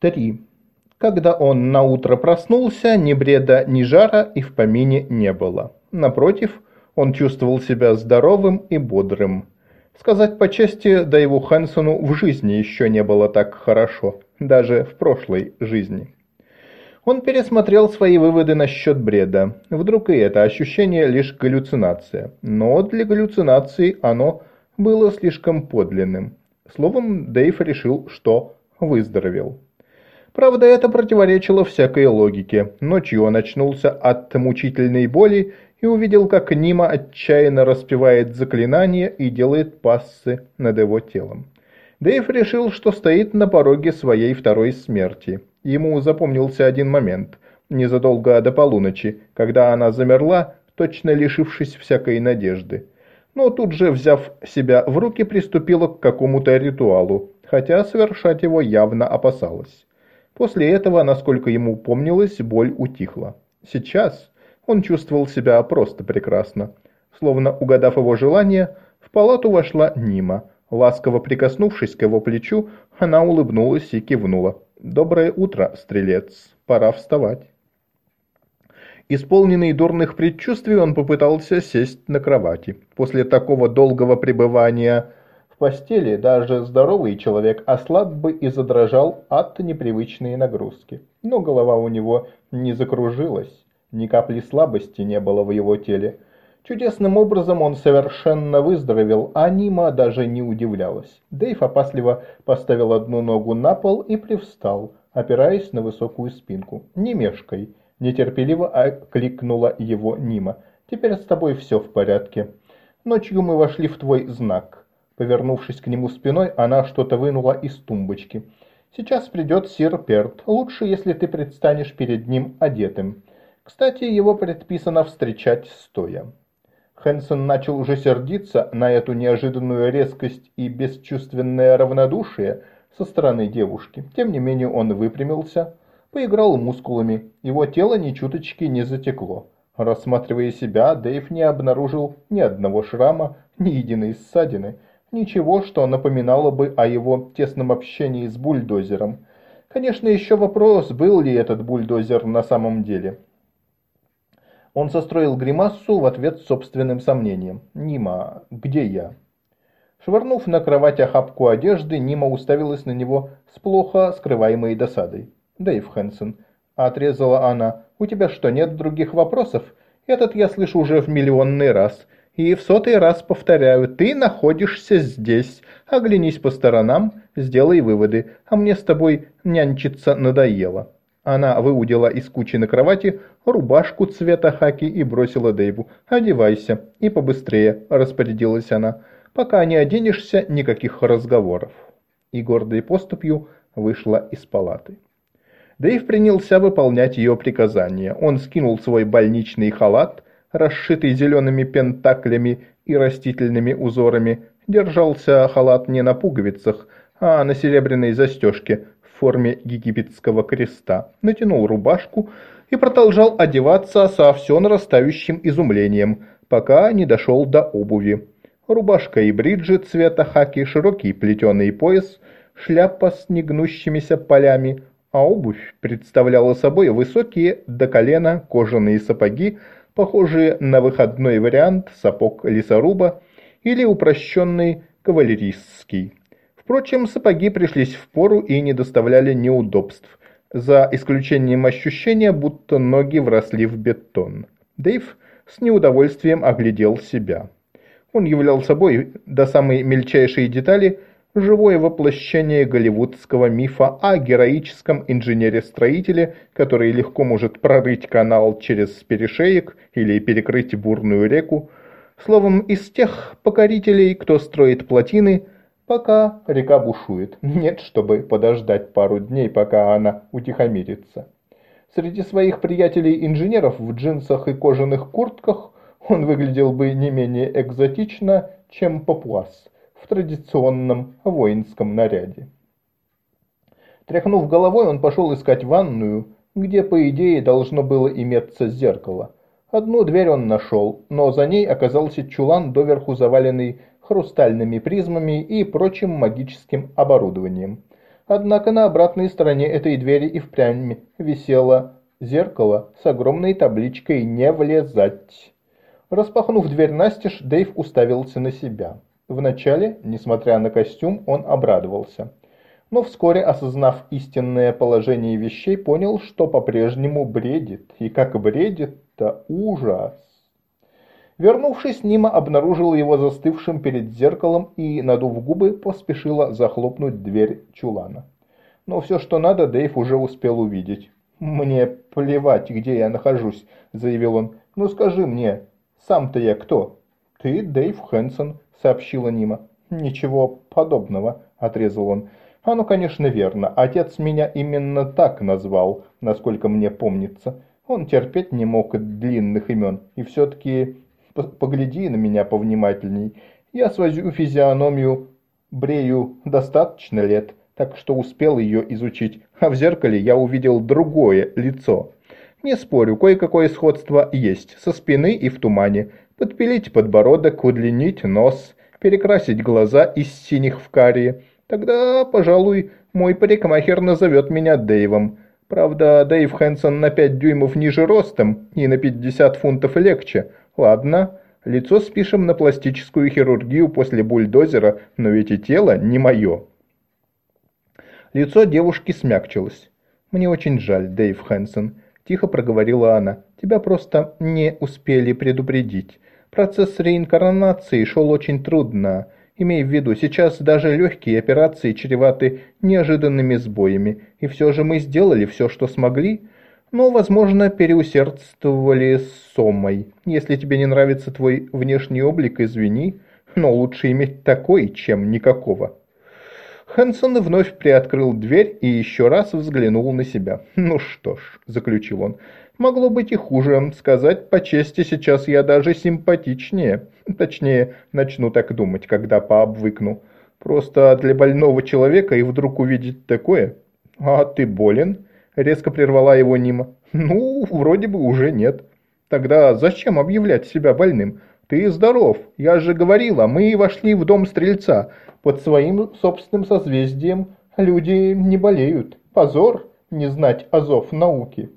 3. Когда он наутро проснулся, ни бреда, ни жара и в помине не было. Напротив, он чувствовал себя здоровым и бодрым. Сказать по чести, да его Хэнсону в жизни еще не было так хорошо, даже в прошлой жизни. Он пересмотрел свои выводы насчет бреда. Вдруг и это ощущение лишь галлюцинация. Но для галлюцинации оно было слишком подлинным. Словом, Дейв решил, что выздоровел. Правда, это противоречило всякой логике. Ночью он очнулся от мучительной боли и увидел, как Нима отчаянно распевает заклинания и делает пассы над его телом. Дэйв решил, что стоит на пороге своей второй смерти. Ему запомнился один момент, незадолго до полуночи, когда она замерла, точно лишившись всякой надежды. Но тут же, взяв себя в руки, приступила к какому-то ритуалу, хотя совершать его явно опасалась. После этого, насколько ему помнилось, боль утихла. Сейчас он чувствовал себя просто прекрасно. Словно угадав его желание, в палату вошла Нима – Ласково прикоснувшись к его плечу, она улыбнулась и кивнула. «Доброе утро, стрелец. Пора вставать». Исполненный дурных предчувствий, он попытался сесть на кровати. После такого долгого пребывания постели даже здоровый человек ослаб бы и задрожал от непривычной нагрузки. Но голова у него не закружилась, ни капли слабости не было в его теле. Чудесным образом он совершенно выздоровел, а Нима даже не удивлялась. Дэйв опасливо поставил одну ногу на пол и привстал, опираясь на высокую спинку. «Не мешкай!» – нетерпеливо окликнула его Нима. «Теперь с тобой все в порядке. Ночью мы вошли в твой знак». Повернувшись к нему спиной, она что-то вынула из тумбочки. «Сейчас придет сир Перт. Лучше, если ты предстанешь перед ним одетым. Кстати, его предписано встречать стоя». Хэнсон начал уже сердиться на эту неожиданную резкость и бесчувственное равнодушие со стороны девушки. Тем не менее он выпрямился, поиграл мускулами, его тело ни чуточки не затекло. Рассматривая себя, Дэйв не обнаружил ни одного шрама, ни единой ссадины, ничего, что напоминало бы о его тесном общении с бульдозером. Конечно, еще вопрос, был ли этот бульдозер на самом деле. Он состроил гримассу в ответ собственным сомнением. «Нима, где я?» Швырнув на кровать охапку одежды, Нима уставилась на него с плохо скрываемой досадой. «Дэйв Хэнсон», — отрезала она, — «у тебя что, нет других вопросов? Этот я слышу уже в миллионный раз. И в сотый раз повторяю, ты находишься здесь. Оглянись по сторонам, сделай выводы, а мне с тобой нянчиться надоело». Она выудила из кучи на кровати рубашку цвета хаки и бросила Дэйву. «Одевайся, и побыстрее», – распорядилась она. «Пока не оденешься, никаких разговоров». И гордой поступью вышла из палаты. Дэйв принялся выполнять ее приказания. Он скинул свой больничный халат, расшитый зелеными пентаклями и растительными узорами. Держался халат не на пуговицах, а на серебряной застежке, в форме египетского креста, натянул рубашку и продолжал одеваться со все нарастающим изумлением, пока не дошел до обуви. Рубашка и бриджи цвета хаки, широкий плетеный пояс, шляпа с негнущимися полями, а обувь представляла собой высокие до колена кожаные сапоги, похожие на выходной вариант сапог лесоруба или упрощенный кавалеристский. Впрочем, сапоги пришлись в пору и не доставляли неудобств, за исключением ощущения, будто ноги вросли в бетон. Дэйв с неудовольствием оглядел себя. Он являл собой до самой мельчайшей детали живое воплощение голливудского мифа о героическом инженере-строителе, который легко может прорыть канал через перешеек или перекрыть бурную реку. Словом, из тех покорителей, кто строит плотины – Пока река бушует. Нет, чтобы подождать пару дней, пока она утихомирится. Среди своих приятелей-инженеров в джинсах и кожаных куртках он выглядел бы не менее экзотично, чем папуас в традиционном воинском наряде. Тряхнув головой, он пошел искать ванную, где, по идее, должно было иметься зеркало. Одну дверь он нашел, но за ней оказался чулан, доверху заваленный хрустальными призмами и прочим магическим оборудованием. Однако на обратной стороне этой двери и впрямь висело зеркало с огромной табличкой «Не влезать». Распахнув дверь настежь, Дэйв уставился на себя. Вначале, несмотря на костюм, он обрадовался. Но вскоре, осознав истинное положение вещей, понял, что по-прежнему бредит. И как бредит-то ужас. Вернувшись, Нима обнаружила его застывшим перед зеркалом и, надув губы, поспешила захлопнуть дверь чулана. Но все, что надо, Дэйв уже успел увидеть. «Мне плевать, где я нахожусь», — заявил он. «Ну скажи мне, сам-то я кто?» «Ты Дэйв Хэнсон», — сообщила Нима. «Ничего подобного», — отрезал он. «Оно, конечно, верно. Отец меня именно так назвал, насколько мне помнится. Он терпеть не мог длинных имен. И все-таки погляди на меня повнимательней. Я свою физиономию брею достаточно лет, так что успел ее изучить. А в зеркале я увидел другое лицо. Не спорю, кое-какое сходство есть, со спины и в тумане. Подпилить подбородок, удлинить нос, перекрасить глаза из синих в карие. Тогда, пожалуй, мой парикмахер назовет меня Дэйвом. Правда, Дэйв Хэнсон на 5 дюймов ниже ростом и на 50 фунтов легче. Ладно, лицо спишем на пластическую хирургию после бульдозера, но ведь и тело не мое. Лицо девушки смягчилось. «Мне очень жаль, Дэйв Хэнсон», – тихо проговорила она. «Тебя просто не успели предупредить. Процесс реинкарнации шел очень трудно. Имей в виду, сейчас даже легкие операции чреваты неожиданными сбоями. И все же мы сделали все, что смогли. Но, возможно, переусердствовали с Сомой. Если тебе не нравится твой внешний облик, извини, но лучше иметь такой, чем никакого». Хэнсон вновь приоткрыл дверь и еще раз взглянул на себя. «Ну что ж», — заключил он, — «могло быть и хуже. Сказать по чести, сейчас я даже симпатичнее. Точнее, начну так думать, когда пообвыкну. Просто для больного человека и вдруг увидеть такое. А ты болен?» — резко прервала его Нима. «Ну, вроде бы уже нет. Тогда зачем объявлять себя больным? Ты здоров. Я же говорила, мы вошли в дом стрельца. Под своим собственным созвездием люди не болеют. Позор не знать азов науки.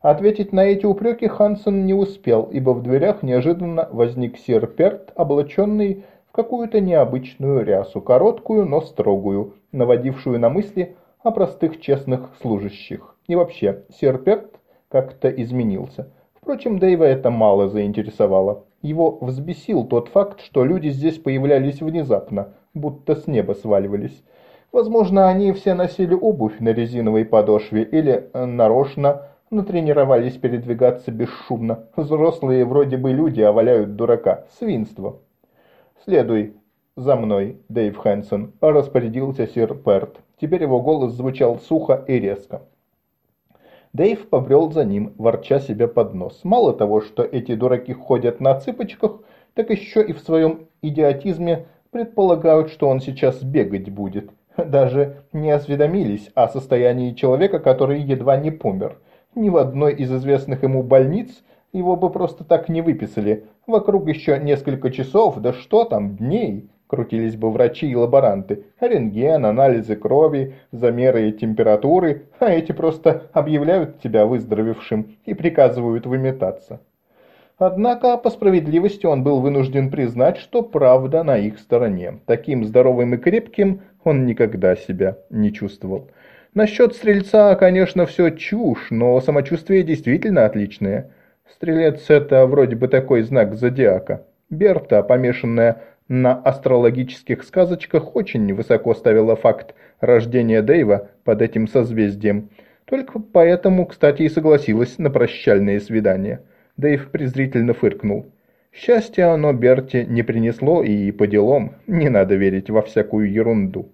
Ответить на эти упреки Хансен не успел, ибо в дверях неожиданно возник сир Перт, облаченный в какую-то необычную рясу, короткую, но строгую, наводившую на мысли о простых честных служащих. И вообще, сир Перт как-то изменился. Впрочем, Дэйва это мало заинтересовало. Его взбесил тот факт, что люди здесь появлялись внезапно, будто с неба сваливались. Возможно, они все носили обувь на резиновой подошве или э, нарочно натренировались передвигаться бесшумно. Взрослые вроде бы люди, а валяют дурака. Свинство. «Следуй за мной, Дэйв Хэнсон», – распорядился сир Перт. Теперь его голос звучал сухо и резко. Дэйв побрел за ним, ворча себе под нос. Мало того, что эти дураки ходят на цыпочках, так еще и в своем идиотизме предполагают, что он сейчас бегать будет. Даже не осведомились о состоянии человека, который едва не помер. Ни в одной из известных ему больниц его бы просто так не выписали. Вокруг еще несколько часов, да что там, дней. Крутились бы врачи и лаборанты. Рентген, анализы крови, замеры температуры. А эти просто объявляют тебя выздоровевшим и приказывают выметаться. Однако, по справедливости, он был вынужден признать, что правда на их стороне. Таким здоровым и крепким он никогда себя не чувствовал. Насчет стрельца, конечно, все чушь, но самочувствие действительно отличное. Стрелец – это вроде бы такой знак зодиака. Берта, помешанная на астрологических сказочках, очень высоко ставила факт рождения Дэйва под этим созвездием. Только поэтому, кстати, и согласилась на прощальное свидание. Дэйв презрительно фыркнул. Счастья оно Берти не принесло и по делам, не надо верить во всякую ерунду.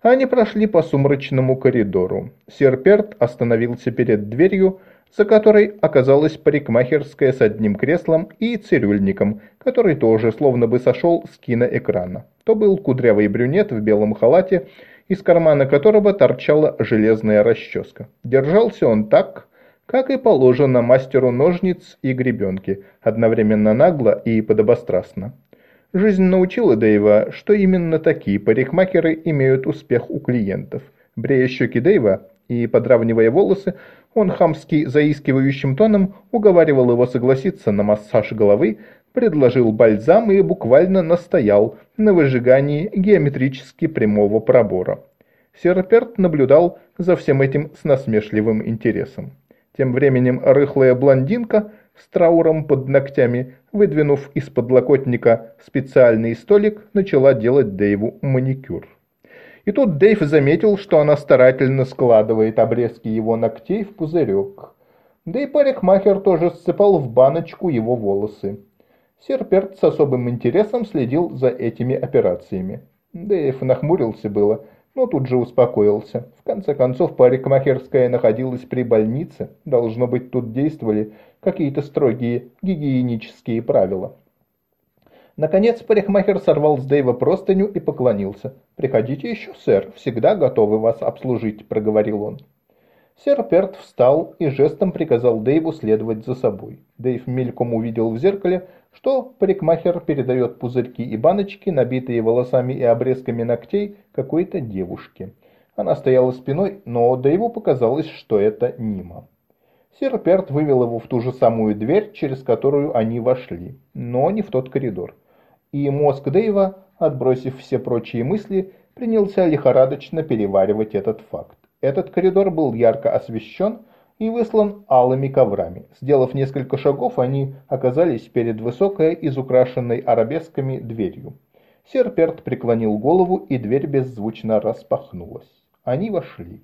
Они прошли по сумрачному коридору. Серперт остановился перед дверью, за которой оказалась парикмахерская с одним креслом и цирюльником, который тоже словно бы сошел с киноэкрана. То был кудрявый брюнет в белом халате, из кармана которого торчала железная расческа. Держался он так, как и положено мастеру ножниц и гребенки, одновременно нагло и подобострастно. Жизнь научила Дэйва, что именно такие парикмахеры имеют успех у клиентов. Брея щеки Дэйва и подравнивая волосы, он хамски заискивающим тоном уговаривал его согласиться на массаж головы, предложил бальзам и буквально настоял на выжигании геометрически прямого пробора. Серперт наблюдал за всем этим с насмешливым интересом. Тем временем рыхлая блондинка с трауром под ногтями, выдвинув из подлокотника специальный столик, начала делать Дэйву маникюр. И тут Дэйв заметил, что она старательно складывает обрезки его ногтей в пузырек. Да и парикмахер тоже сцепал в баночку его волосы. Серперт с особым интересом следил за этими операциями. Дэйв нахмурился было, но тут же успокоился. В конце концов, парикмахерская находилась при больнице, должно быть, тут действовали какие-то строгие гигиенические правила. Наконец парикмахер сорвал с Дэйва простыню и поклонился. «Приходите еще, сэр, всегда готовы вас обслужить», — проговорил он. Сэр Перт встал и жестом приказал Дэйву следовать за собой. Дэйв мельком увидел в зеркале, что парикмахер передает пузырьки и баночки, набитые волосами и обрезками ногтей, какой-то девушке. Она стояла спиной, но Дэйву показалось, что это Нима. Сэр Перт вывел его в ту же самую дверь, через которую они вошли, но не в тот коридор и мозг Дэйва, отбросив все прочие мысли, принялся лихорадочно переваривать этот факт. Этот коридор был ярко освещен и выслан алыми коврами. Сделав несколько шагов, они оказались перед высокой, изукрашенной арабесками дверью. Серперт преклонил голову, и дверь беззвучно распахнулась. Они вошли.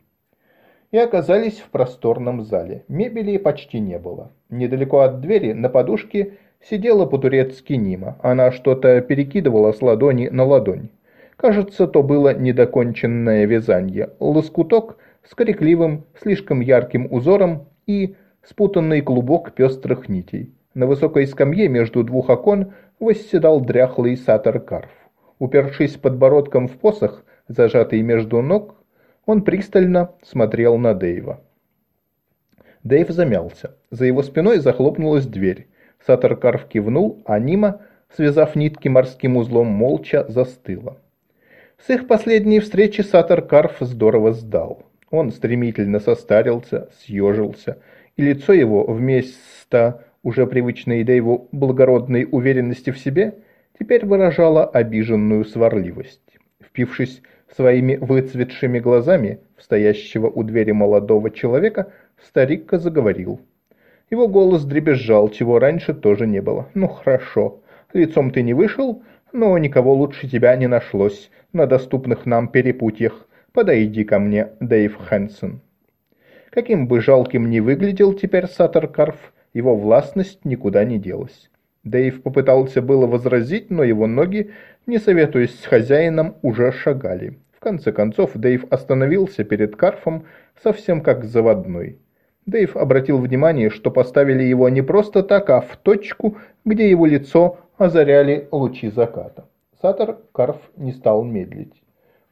И оказались в просторном зале. Мебели почти не было. Недалеко от двери, на подушке, Сидела по-турецки Нима. Она что-то перекидывала с ладони на ладонь. Кажется, то было недоконченное вязание. Лоскуток с крикливым, слишком ярким узором и спутанный клубок пестрых нитей. На высокой скамье между двух окон восседал дряхлый сатор Карф. Упершись подбородком в посох, зажатый между ног, он пристально смотрел на Дэйва. Дэйв замялся. За его спиной захлопнулась дверь. Сатаркарф кивнул, а Нима, связав нитки морским узлом, молча застыла. С их последней встречи Сатаркарф здорово сдал. Он стремительно состарился, съежился, и лицо его вместо уже привычной Дэйву благородной уверенности в себе теперь выражало обиженную сварливость. Впившись своими выцветшими глазами в стоящего у двери молодого человека, старик заговорил – его голос дребезжал, чего раньше тоже не было. «Ну хорошо, лицом ты не вышел, но никого лучше тебя не нашлось на доступных нам перепутьях. Подойди ко мне, Дэйв Хэнсон». Каким бы жалким ни выглядел теперь Саттер Карф, его властность никуда не делась. Дэйв попытался было возразить, но его ноги, не советуясь с хозяином, уже шагали. В конце концов Дэйв остановился перед Карфом совсем как заводной. Дэйв обратил внимание, что поставили его не просто так, а в точку, где его лицо озаряли лучи заката. Сатор Карф не стал медлить.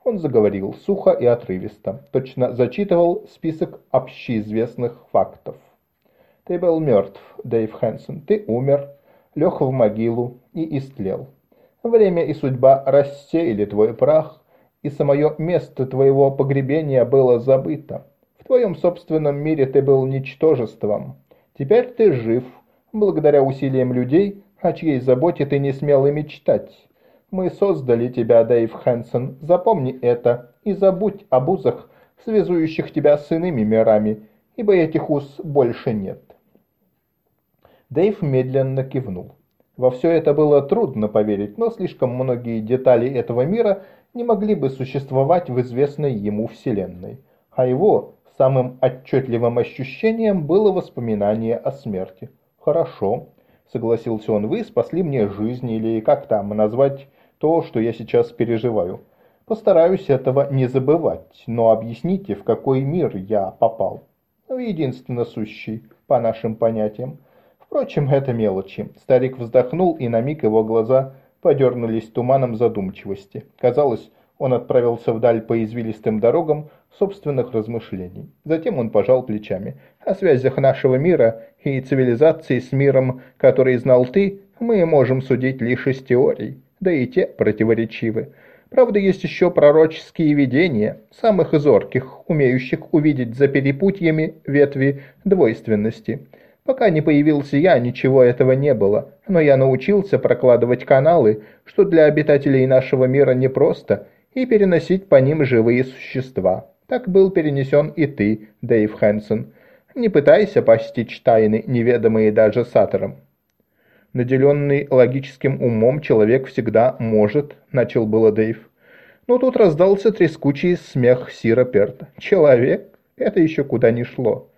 Он заговорил сухо и отрывисто, точно зачитывал список общеизвестных фактов. «Ты был мертв, Дэйв Хэнсон, ты умер, лег в могилу и истлел. Время и судьба рассеяли твой прах, и самое место твоего погребения было забыто. В твоем собственном мире ты был ничтожеством. Теперь ты жив, благодаря усилиям людей, о чьей заботе ты не смел и мечтать. Мы создали тебя, Дэйв Хэнсон, запомни это и забудь об узах, связующих тебя с иными мирами, ибо этих уз больше нет. Дэйв медленно кивнул. Во все это было трудно поверить, но слишком многие детали этого мира не могли бы существовать в известной ему вселенной. А его, Самым отчетливым ощущением было воспоминание о смерти. «Хорошо», — согласился он, — «вы спасли мне жизнь, или как там назвать то, что я сейчас переживаю. Постараюсь этого не забывать, но объясните, в какой мир я попал. В единственно сущий, по нашим понятиям. Впрочем, это мелочи». Старик вздохнул, и на миг его глаза подернулись туманом задумчивости. Казалось, он отправился вдаль по извилистым дорогам собственных размышлений. Затем он пожал плечами. О связях нашего мира и цивилизации с миром, который знал ты, мы можем судить лишь из теорий, да и те противоречивы. Правда, есть еще пророческие видения, самых зорких, умеющих увидеть за перепутьями ветви двойственности. Пока не появился я, ничего этого не было, но я научился прокладывать каналы, что для обитателей нашего мира непросто, и переносить по ним живые существа. Так был перенесен и ты, Дэйв Хэнсон. Не пытайся постичь тайны, неведомые даже Сатором. Наделенный логическим умом человек всегда может, начал было Дэйв. Но тут раздался трескучий смех Сира Перта. Человек? Это еще куда ни шло.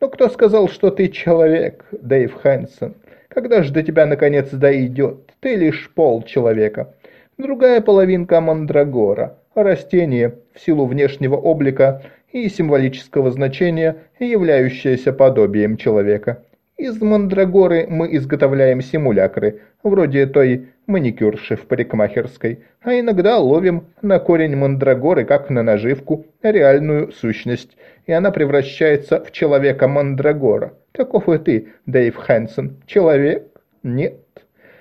Но кто сказал, что ты человек, Дэйв Хэнсон? Когда же до тебя наконец дойдет? Ты лишь пол человека. Другая половинка мандрагора, растение в силу внешнего облика и символического значения, являющееся подобием человека. Из мандрагоры мы изготовляем симулякры, вроде той маникюрши в парикмахерской, а иногда ловим на корень мандрагоры, как на наживку, реальную сущность, и она превращается в человека-мандрагора. Таков и ты, Дэйв Хэнсон. Человек? Нет.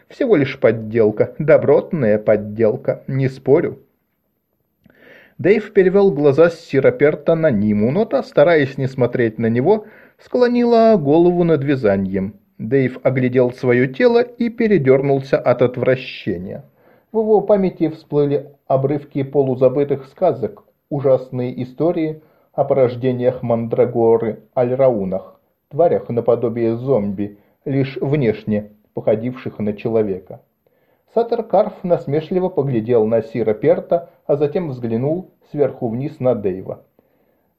Всего лишь подделка, добротная подделка, не спорю. Дэйв перевел глаза с Сироперта на Ниму, но та, стараясь не смотреть на него, склонила голову над вязанием. Дэйв оглядел свое тело и передернулся от отвращения. В его памяти всплыли обрывки полузабытых сказок, ужасные истории о порождениях мандрагоры, альраунах, тварях наподобие зомби, лишь внешне походивших на человека. Сатер Карф насмешливо поглядел на Сира Перта, а затем взглянул сверху вниз на Дэйва.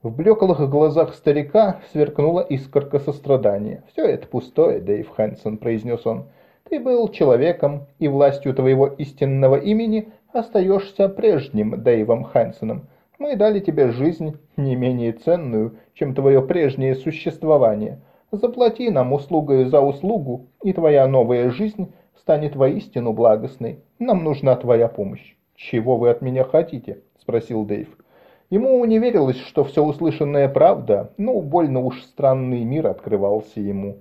В блеклых глазах старика сверкнула искорка сострадания. «Все это пустое, Дэйв Хэнсон», — произнес он. «Ты был человеком, и властью твоего истинного имени остаешься прежним Дэйвом Хэнсоном. Мы дали тебе жизнь, не менее ценную, чем твое прежнее существование. Заплати нам услугой за услугу, и твоя новая жизнь станет воистину благостной. Нам нужна твоя помощь». «Чего вы от меня хотите?» — спросил Дэйв. Ему не верилось, что все услышанное правда, но больно уж странный мир открывался ему.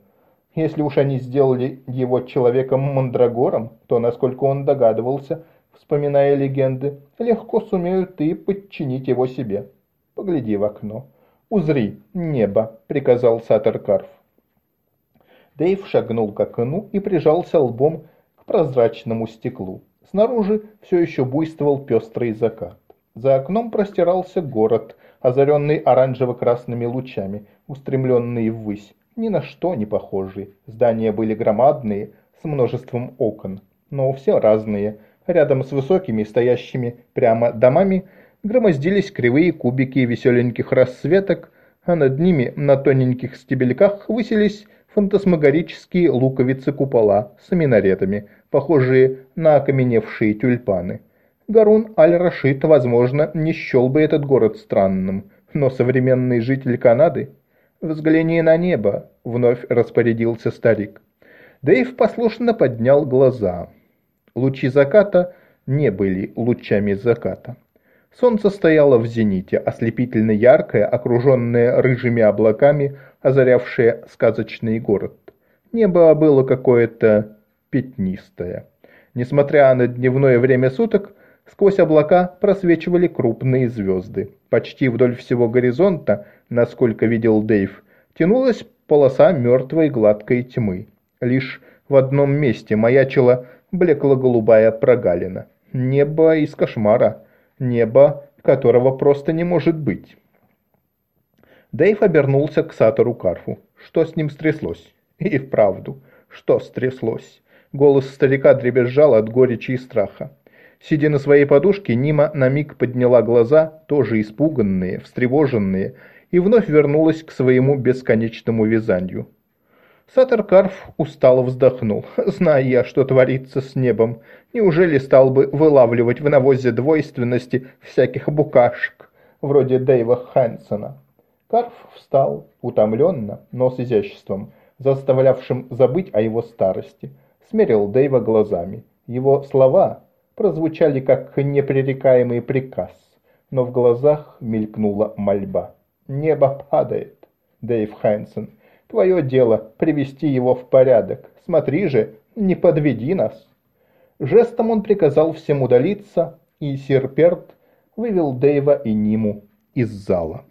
Если уж они сделали его человеком-мандрагором, то, насколько он догадывался, вспоминая легенды, легко сумеют и подчинить его себе. Погляди в окно. «Узри небо», — приказал Сатер Карф. Дэйв шагнул к окну и прижался лбом к прозрачному стеклу. Снаружи все еще буйствовал пестрый закат. За окном простирался город, озаренный оранжево-красными лучами, устремленный ввысь, ни на что не похожий. Здания были громадные, с множеством окон, но все разные. Рядом с высокими, стоящими прямо домами, громоздились кривые кубики веселеньких расцветок, а над ними на тоненьких стебельках высились фантасмагорические луковицы-купола с минаретами, похожие на окаменевшие тюльпаны. Гарун Аль-Рашид, возможно, не счел бы этот город странным, но современный житель Канады... «Взгляни на небо», — вновь распорядился старик. Дэйв послушно поднял глаза. Лучи заката не были лучами заката. Солнце стояло в зените, ослепительно яркое, окруженное рыжими облаками, озарявшее сказочный город. Небо было какое-то пятнистое. Несмотря на дневное время суток, Сквозь облака просвечивали крупные звезды. Почти вдоль всего горизонта, насколько видел Дэйв, тянулась полоса мертвой гладкой тьмы. Лишь в одном месте маячила блекло-голубая прогалина. Небо из кошмара. Небо, которого просто не может быть. Дэйв обернулся к Сатору Карфу. Что с ним стряслось? И вправду, что стряслось? Голос старика дребезжал от горечи и страха. Сидя на своей подушке, Нима на миг подняла глаза, тоже испуганные, встревоженные, и вновь вернулась к своему бесконечному вязанию. Сатер Карф устало вздохнул. «Зная я, что творится с небом, неужели стал бы вылавливать в навозе двойственности всяких букашек, вроде Дэйва Хэнсона?» Карф встал, утомленно, но с изяществом, заставлявшим забыть о его старости. Смерил Дэйва глазами. Его слова, прозвучали как непререкаемый приказ, но в глазах мелькнула мольба. «Небо падает, Дэйв Хэнсон. Твое дело привести его в порядок. Смотри же, не подведи нас». Жестом он приказал всем удалиться, и сир Перт вывел Дэйва и Ниму из зала.